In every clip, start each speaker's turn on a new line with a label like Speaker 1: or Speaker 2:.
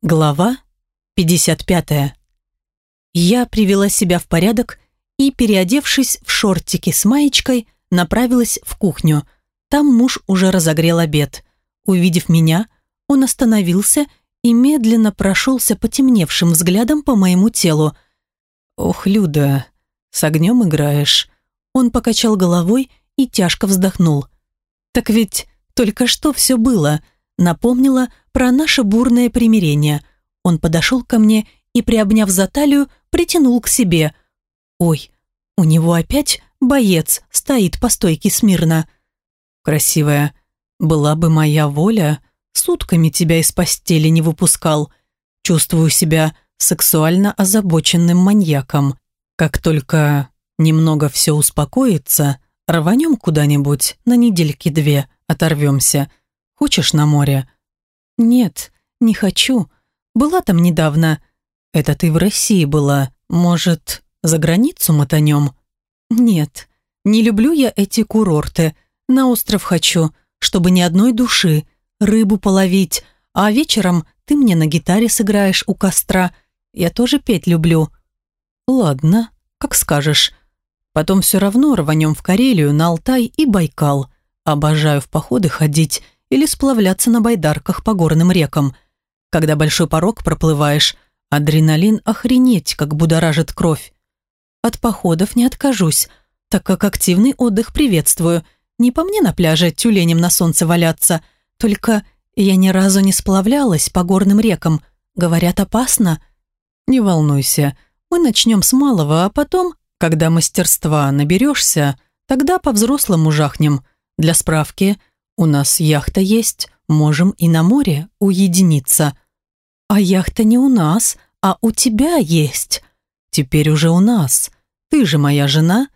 Speaker 1: Глава 55. Я привела себя в порядок и, переодевшись в шортики с маечкой, направилась в кухню. Там муж уже разогрел обед. Увидев меня, он остановился и медленно прошелся потемневшим взглядом по моему телу. «Ох, Люда, с огнем играешь». Он покачал головой и тяжко вздохнул. «Так ведь только что все было», напомнила про наше бурное примирение. Он подошел ко мне и, приобняв за талию, притянул к себе. «Ой, у него опять боец стоит по стойке смирно». «Красивая, была бы моя воля, сутками тебя из постели не выпускал. Чувствую себя сексуально озабоченным маньяком. Как только немного все успокоится, рванем куда-нибудь на недельки-две, оторвемся. Хочешь на море?» «Нет, не хочу. Была там недавно. Это ты в России была. Может, за границу мотанем?» «Нет, не люблю я эти курорты. На остров хочу, чтобы ни одной души. Рыбу половить, а вечером ты мне на гитаре сыграешь у костра. Я тоже петь люблю». «Ладно, как скажешь. Потом все равно рванем в Карелию, на Алтай и Байкал. Обожаю в походы ходить или сплавляться на байдарках по горным рекам. Когда большой порог проплываешь, адреналин охренеть, как будоражит кровь. От походов не откажусь, так как активный отдых приветствую. Не по мне на пляже тюленем на солнце валяться, только я ни разу не сплавлялась по горным рекам. Говорят, опасно. Не волнуйся, мы начнем с малого, а потом, когда мастерства наберешься, тогда по-взрослому жахнем. Для справки, у нас яхта есть, можем и на море уединиться. А яхта не у нас, а у тебя есть. Теперь уже у нас. Ты же моя жена.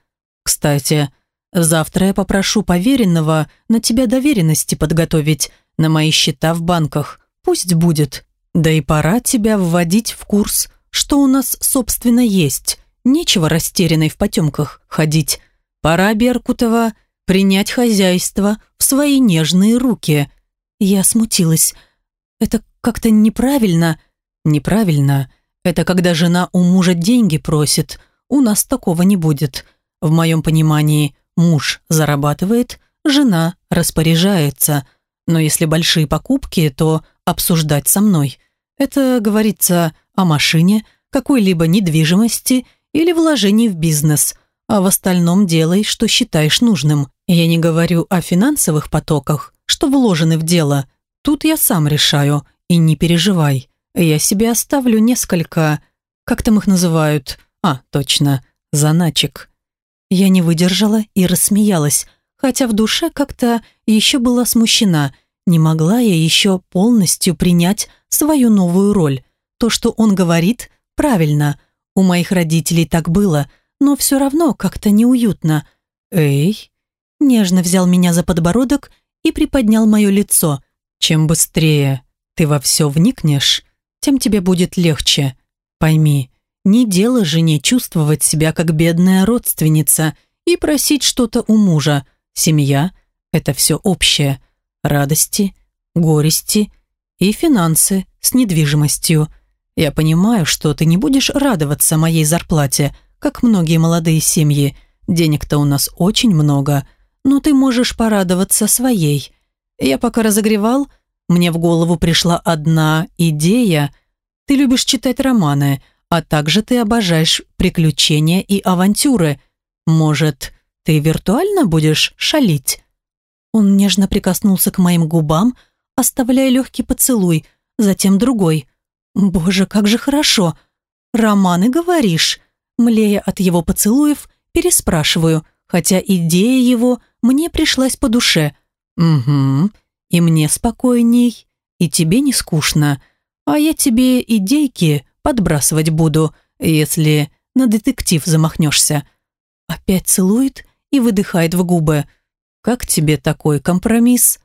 Speaker 1: Кстати, завтра я попрошу поверенного на тебя доверенности подготовить на мои счета в банках. Пусть будет. Да и пора тебя вводить в курс, что у нас, собственно, есть. Нечего растерянной в потемках ходить. Пора, Беркутова, принять хозяйство в свои нежные руки. Я смутилась. Это как-то неправильно. Неправильно. Это когда жена у мужа деньги просит. У нас такого не будет. В моем понимании, муж зарабатывает, жена распоряжается. Но если большие покупки, то обсуждать со мной. Это говорится о машине, какой-либо недвижимости или вложении в бизнес – а в остальном делай, что считаешь нужным. Я не говорю о финансовых потоках, что вложены в дело. Тут я сам решаю, и не переживай. Я себе оставлю несколько... Как там их называют? А, точно, заначек. Я не выдержала и рассмеялась, хотя в душе как-то еще была смущена. Не могла я еще полностью принять свою новую роль. То, что он говорит, правильно. У моих родителей так было – но все равно как-то неуютно. «Эй!» Нежно взял меня за подбородок и приподнял мое лицо. «Чем быстрее ты во все вникнешь, тем тебе будет легче. Пойми, не дело жене чувствовать себя как бедная родственница и просить что-то у мужа. Семья – это все общее. Радости, горести и финансы с недвижимостью. Я понимаю, что ты не будешь радоваться моей зарплате – как многие молодые семьи. Денег-то у нас очень много, но ты можешь порадоваться своей. Я пока разогревал, мне в голову пришла одна идея. Ты любишь читать романы, а также ты обожаешь приключения и авантюры. Может, ты виртуально будешь шалить?» Он нежно прикоснулся к моим губам, оставляя легкий поцелуй, затем другой. «Боже, как же хорошо! Романы, говоришь?» Млея от его поцелуев, переспрашиваю, хотя идея его мне пришлась по душе. «Угу, и мне спокойней, и тебе не скучно, а я тебе идейки подбрасывать буду, если на детектив замахнешься». Опять целует и выдыхает в губы. «Как тебе такой компромисс?»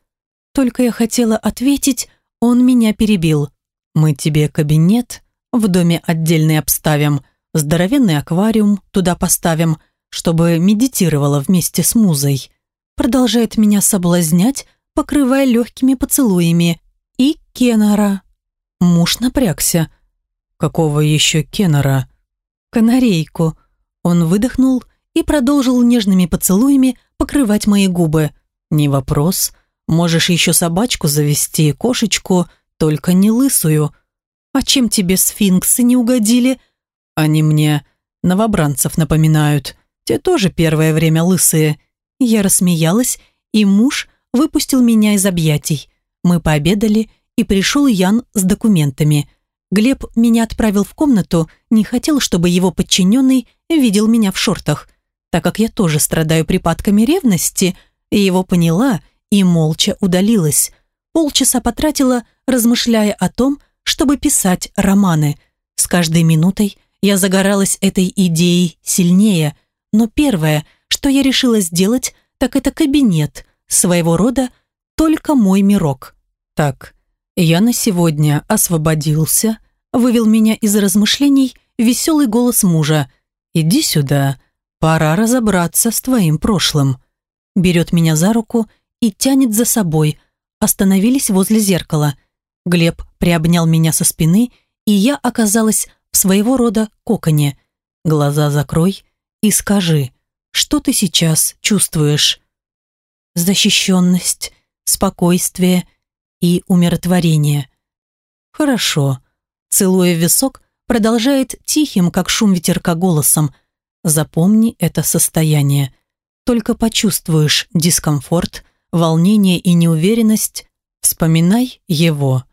Speaker 1: Только я хотела ответить, он меня перебил. «Мы тебе кабинет в доме отдельный обставим», Здоровенный аквариум туда поставим, чтобы медитировала вместе с музой. Продолжает меня соблазнять, покрывая легкими поцелуями. И Кеннера. Муж напрягся.
Speaker 2: «Какого еще Кеннера?»
Speaker 1: «Канарейку». Он выдохнул и продолжил нежными поцелуями покрывать мои губы. «Не вопрос. Можешь еще собачку завести, кошечку, только не лысую. А чем тебе сфинксы не угодили?» «Они мне новобранцев напоминают. Те тоже первое время лысые». Я рассмеялась, и муж выпустил меня из объятий. Мы пообедали, и пришел Ян с документами. Глеб меня отправил в комнату, не хотел, чтобы его подчиненный видел меня в шортах. Так как я тоже страдаю припадками ревности, его поняла и молча удалилась. Полчаса потратила, размышляя о том, чтобы писать романы. С каждой минутой я загоралась этой идеей сильнее, но первое, что я решила сделать, так это кабинет, своего рода только мой мирок. Так, я на сегодня освободился, вывел меня из размышлений веселый голос мужа. «Иди сюда, пора разобраться с твоим прошлым». Берет меня за руку и тянет за собой. Остановились возле зеркала. Глеб приобнял меня со спины, и я оказалась своего рода коконе. Глаза закрой и скажи, что ты сейчас чувствуешь? Защищенность, спокойствие, и умиротворение. Хорошо. Целуя висок, продолжает тихим, как шум ветерка, голосом. Запомни это состояние. Только почувствуешь дискомфорт, волнение и неуверенность, вспоминай его.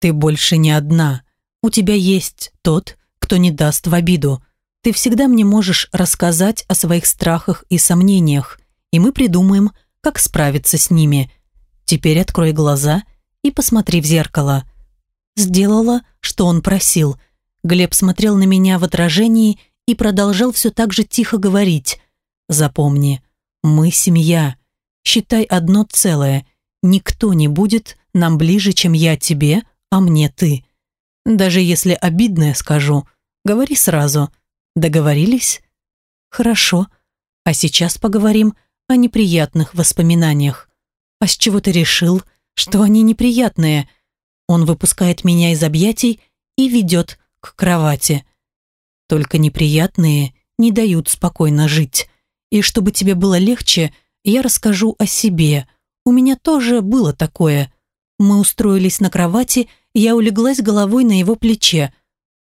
Speaker 1: Ты больше не одна. У тебя есть тот, кто не даст в обиду. Ты всегда мне можешь рассказать о своих страхах и сомнениях, и мы придумаем, как справиться с ними. Теперь открой глаза и посмотри в зеркало». Сделала, что он просил. Глеб смотрел на меня в отражении и продолжал все так же тихо говорить. «Запомни, мы семья. Считай одно целое. Никто не будет нам ближе, чем я тебе, а мне ты. Даже если обидное скажу, говори сразу. Договорились? Хорошо. А сейчас поговорим о неприятных воспоминаниях. А с чего ты решил, что они неприятные. Он выпускает меня из объятий и ведет к кровати. Только неприятные не дают спокойно жить. И чтобы тебе было легче, я расскажу о себе. У меня тоже было такое. Мы устроились на кровати, я улеглась головой на его плече.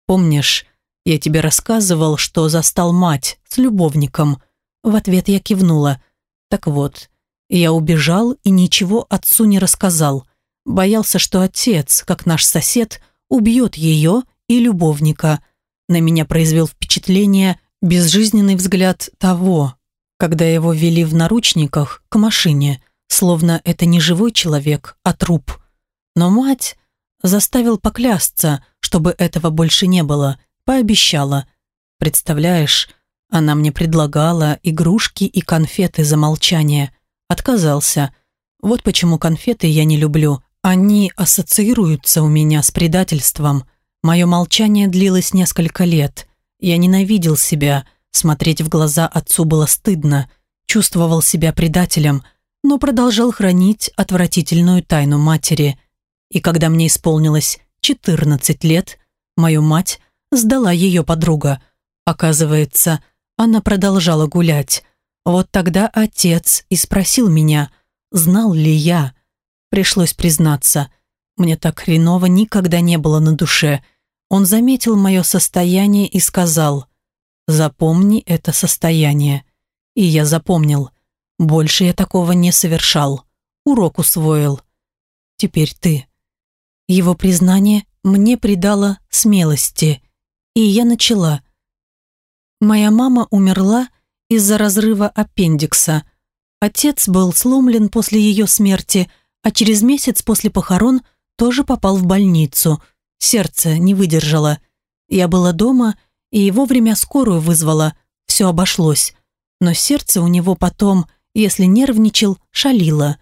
Speaker 1: Помнишь, я тебе рассказывал, что застал мать с любовником? В ответ я кивнула. Так вот, я убежал и ничего отцу не рассказал. Боялся, что отец, как наш сосед, убьет ее и любовника. На меня произвел впечатление безжизненный взгляд того, когда его вели в наручниках к машине, словно это не живой человек, а труп. Но мать заставил поклясться, чтобы этого больше не было, пообещала. Представляешь, она мне предлагала игрушки и конфеты за молчание. Отказался. Вот почему конфеты я не люблю. Они ассоциируются у меня с предательством. Мое молчание длилось несколько лет. Я ненавидел себя. Смотреть в глаза отцу было стыдно. Чувствовал себя предателем, но продолжал хранить отвратительную тайну матери. И когда мне исполнилось 14 лет, мою мать сдала ее подруга. Оказывается, она продолжала гулять. Вот тогда отец и спросил меня, знал ли я. Пришлось признаться, мне так хреново никогда не было на душе. Он заметил мое состояние и сказал, «Запомни это состояние». И я запомнил. Больше я такого не совершал. Урок усвоил. Теперь ты. Его признание мне придало смелости, и я начала. Моя мама умерла, из-за разрыва аппендикса. Отец был сломлен после ее смерти, а через месяц после похорон тоже попал в больницу. Сердце не выдержало. Я была дома и вовремя скорую вызвала. Все обошлось. Но сердце у него потом, если нервничал, шалило.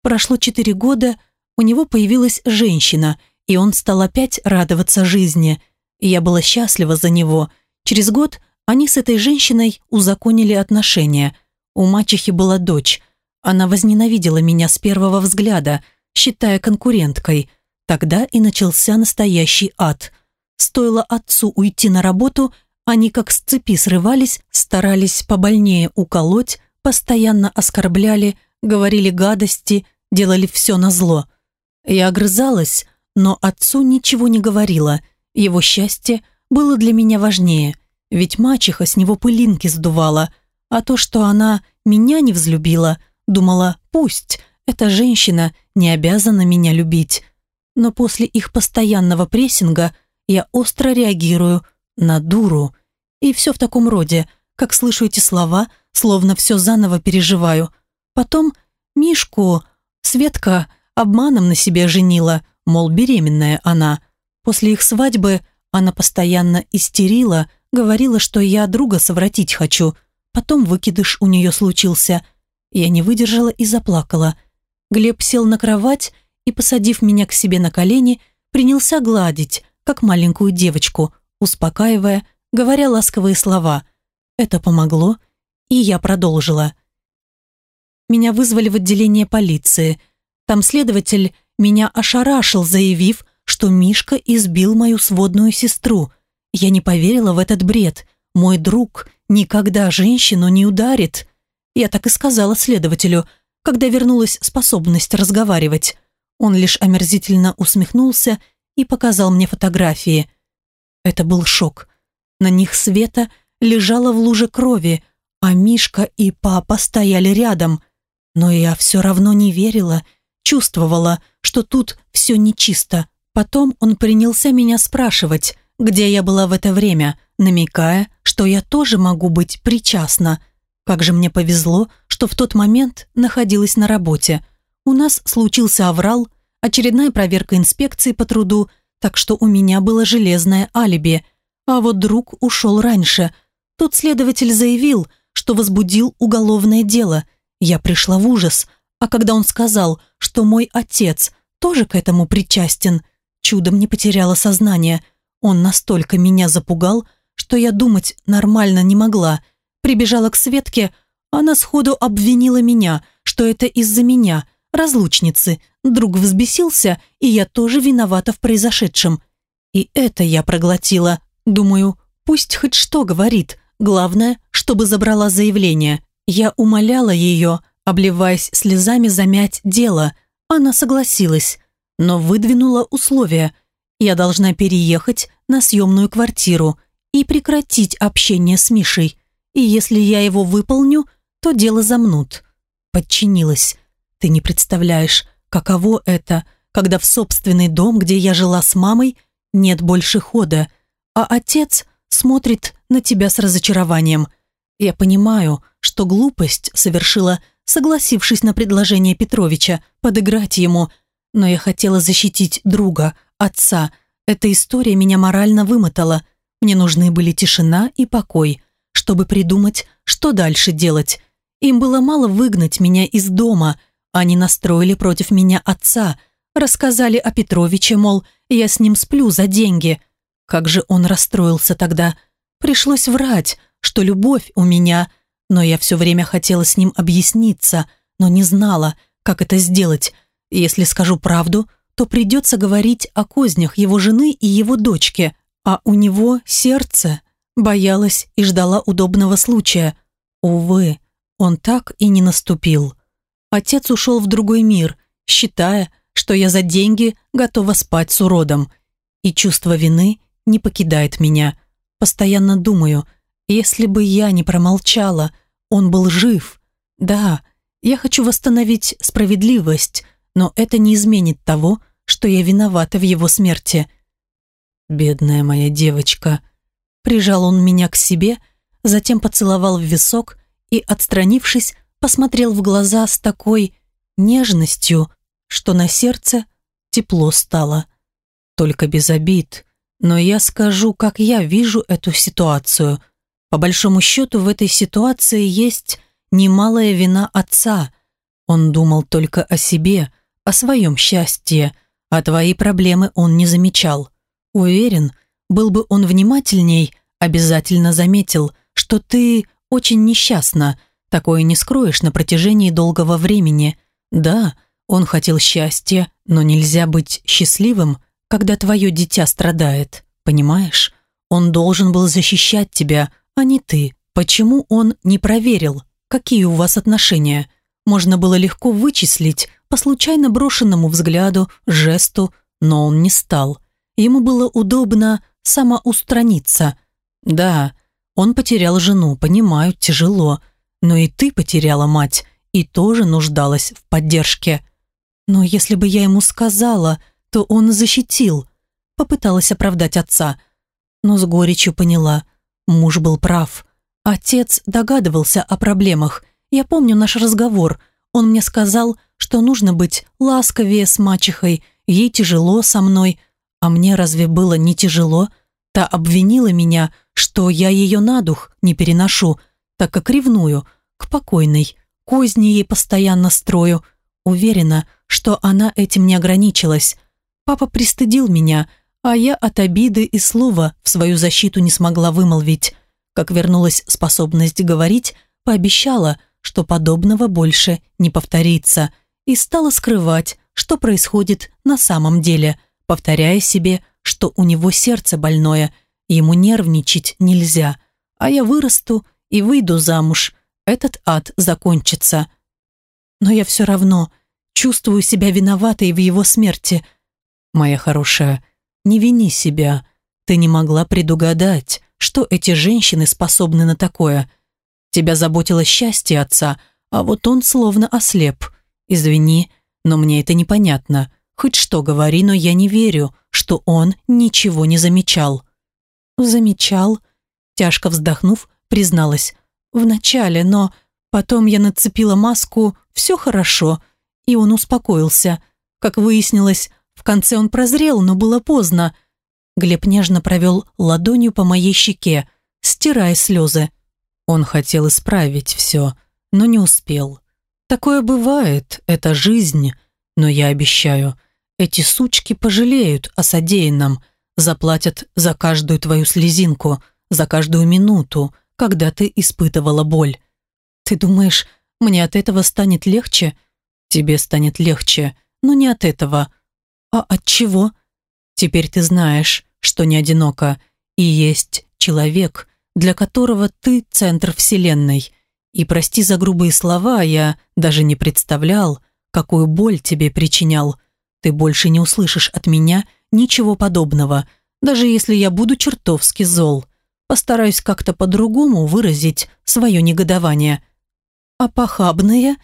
Speaker 1: Прошло четыре года, у него появилась женщина, и он стал опять радоваться жизни. Я была счастлива за него. Через год они с этой женщиной узаконили отношения. У мачехи была дочь. Она возненавидела меня с первого взгляда, считая конкуренткой. Тогда и начался настоящий ад. Стоило отцу уйти на работу, они как с цепи срывались, старались побольнее уколоть, постоянно оскорбляли, говорили гадости, делали все назло. Я огрызалась, но отцу ничего не говорила. Его счастье было для меня важнее, ведь мачеха с него пылинки сдувала, а то, что она меня не взлюбила, думала, пусть, эта женщина не обязана меня любить. Но после их постоянного прессинга я остро реагирую на дуру. И все в таком роде, как слышу эти слова, словно все заново переживаю. Потом Мишку Светка обманом на себе женила, мол, беременная она. После их свадьбы она постоянно истерила, говорила, что я друга совратить хочу. Потом выкидыш у нее случился. Я не выдержала и заплакала. Глеб сел на кровать и, посадив меня к себе на колени, принялся гладить, как маленькую девочку, успокаивая, говоря ласковые слова. Это помогло, и я продолжила. Меня вызвали в отделение полиции. Там следователь меня ошарашил, заявив, что Мишка избил мою сводную сестру. Я не поверила в этот бред. Мой друг никогда женщину не ударит. Я так и сказала следователю, когда вернулась способность разговаривать. Он лишь омерзительно усмехнулся и показал мне фотографии. Это был шок. На них Света лежала в луже крови, а Мишка и папа стояли рядом. Но я все равно не верила, чувствовала, что тут все нечисто. Потом он принялся меня спрашивать, где я была в это время, намекая, что я тоже могу быть причастна. Как же мне повезло, что в тот момент находилась на работе. У нас случился аврал, очередная проверка инспекции по труду, так что у меня было железное алиби. А вот друг ушел раньше. Тут следователь заявил, что возбудил уголовное дело – я пришла в ужас, а когда он сказал, что мой отец тоже к этому причастен, чудом не потеряла сознание. Он настолько меня запугал, что я думать нормально не могла. Прибежала к Светке, она сходу обвинила меня, что это из-за меня, разлучницы. Друг взбесился, и я тоже виновата в произошедшем. И это я проглотила. Думаю, пусть хоть что говорит. Главное, чтобы забрала заявление. Я умоляла ее, обливаясь слезами, замять дело. Она согласилась, но выдвинула условия. Я должна переехать на съемную квартиру и прекратить общение с Мишей. И если я его выполню, то дело замнут. Подчинилась. Ты не представляешь, каково это, когда в собственный дом, где я жила с мамой, нет больше хода, а отец смотрит на тебя с разочарованием – я понимаю, что глупость совершила, согласившись на предложение Петровича подыграть ему, но я хотела защитить друга, отца. Эта история меня морально вымотала. Мне нужны были тишина и покой, чтобы придумать, что дальше делать. Им было мало выгнать меня из дома. Они настроили против меня отца, рассказали о Петровиче, мол, я с ним сплю за деньги. Как же он расстроился тогда. Пришлось врать, что любовь у меня, но я все время хотела с ним объясниться, но не знала, как это сделать. Если скажу правду, то придется говорить о кознях его жены и его дочки, а у него сердце. Боялась и ждала удобного случая. Увы, он так и не наступил. Отец ушел в другой мир, считая, что я за деньги готова спать с уродом. И чувство вины не покидает меня. Постоянно думаю – если бы я не промолчала, он был жив. Да, я хочу восстановить справедливость, но это не изменит того, что я виновата в его смерти. Бедная моя девочка. Прижал он меня к себе, затем поцеловал в висок и, отстранившись, посмотрел в глаза с такой нежностью, что на сердце тепло стало. Только без обид. Но я скажу, как я вижу эту ситуацию. По большому счету в этой ситуации есть немалая вина отца. Он думал только о себе, о своем счастье, а твои проблемы он не замечал. Уверен, был бы он внимательней, обязательно заметил, что ты очень несчастна, такое не скроешь на протяжении долгого времени. Да, Он хотел счастья, но нельзя быть счастливым, когда твое дитя страдает, понимаешь? Он должен был защищать тебя, а не ты. Почему он не проверил, какие у вас отношения? Можно было легко вычислить по случайно брошенному взгляду, жесту, но он не стал. Ему было удобно самоустраниться. Да, он потерял жену, понимаю, тяжело, но и ты потеряла мать и тоже нуждалась в поддержке. Но если бы я ему сказала, то он защитил. Попыталась оправдать отца, но с горечью поняла, муж был прав. Отец догадывался о проблемах. Я помню наш разговор. Он мне сказал, что нужно быть ласковее с мачехой, ей тяжело со мной. А мне разве было не тяжело? Та обвинила меня, что я ее на дух не переношу, так как ревную, к покойной. Козни ей постоянно строю. Уверена, что она этим не ограничилась. Папа пристыдил меня, а я от обиды и слова в свою защиту не смогла вымолвить. Как вернулась способность говорить, пообещала, что подобного больше не повторится, и стала скрывать, что происходит на самом деле, повторяя себе, что у него сердце больное, ему нервничать нельзя, а я вырасту и выйду замуж, этот ад закончится. Но я все равно чувствую себя виноватой в его смерти. Моя хорошая, не вини себя. Ты не могла предугадать, что эти женщины способны на такое. Тебя заботило счастье отца, а вот он словно ослеп. Извини, но мне это непонятно. Хоть что говори, но я не верю, что он ничего не замечал. Замечал, тяжко вздохнув, призналась. Вначале, но потом я нацепила маску «все хорошо», и он успокоился. Как выяснилось, в конце он прозрел, но было поздно. Глеб нежно провел ладонью по моей щеке, стирая слезы. Он хотел исправить все, но не успел. Такое бывает, это жизнь, но я обещаю, эти сучки пожалеют о содеянном, заплатят за каждую твою слезинку, за каждую минуту, когда ты испытывала боль. Ты думаешь, мне от этого станет легче? Тебе станет легче, но не от этого. А от чего? Теперь ты знаешь, что не одиноко, и есть человек, для которого ты центр вселенной. И прости за грубые слова, я даже не представлял, какую боль тебе причинял. Ты больше не услышишь от меня ничего подобного, даже если я буду чертовски зол. Постараюсь как-то по-другому выразить свое негодование. А похабная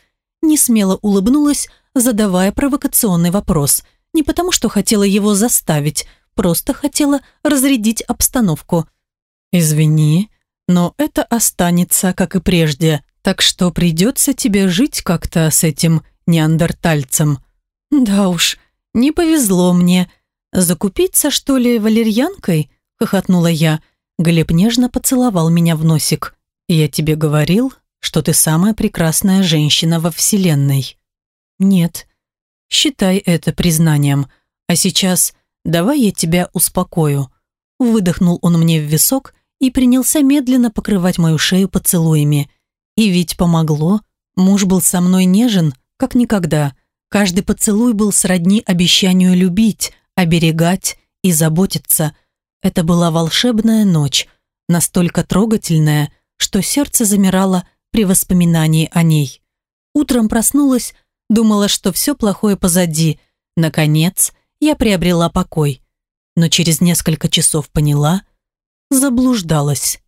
Speaker 1: несмело улыбнулась, задавая провокационный вопрос. Не потому, что хотела его заставить, просто хотела разрядить обстановку. «Извини, но это останется, как и прежде, так что придется тебе жить как-то с этим неандертальцем». «Да уж, не повезло мне. Закупиться, что ли, валерьянкой?» – хохотнула я. Глеб нежно поцеловал меня в носик. «Я тебе говорил, что ты самая прекрасная женщина во Вселенной. Нет. Считай это признанием. А сейчас давай я тебя успокою. Выдохнул он мне в висок и принялся медленно покрывать мою шею поцелуями. И ведь помогло. Муж был со мной нежен, как никогда. Каждый поцелуй был сродни обещанию любить, оберегать и заботиться. Это была волшебная ночь, настолько трогательная, что сердце замирало при воспоминании о ней. Утром проснулась, думала, что все плохое позади. Наконец, я приобрела покой. Но через несколько часов поняла, заблуждалась.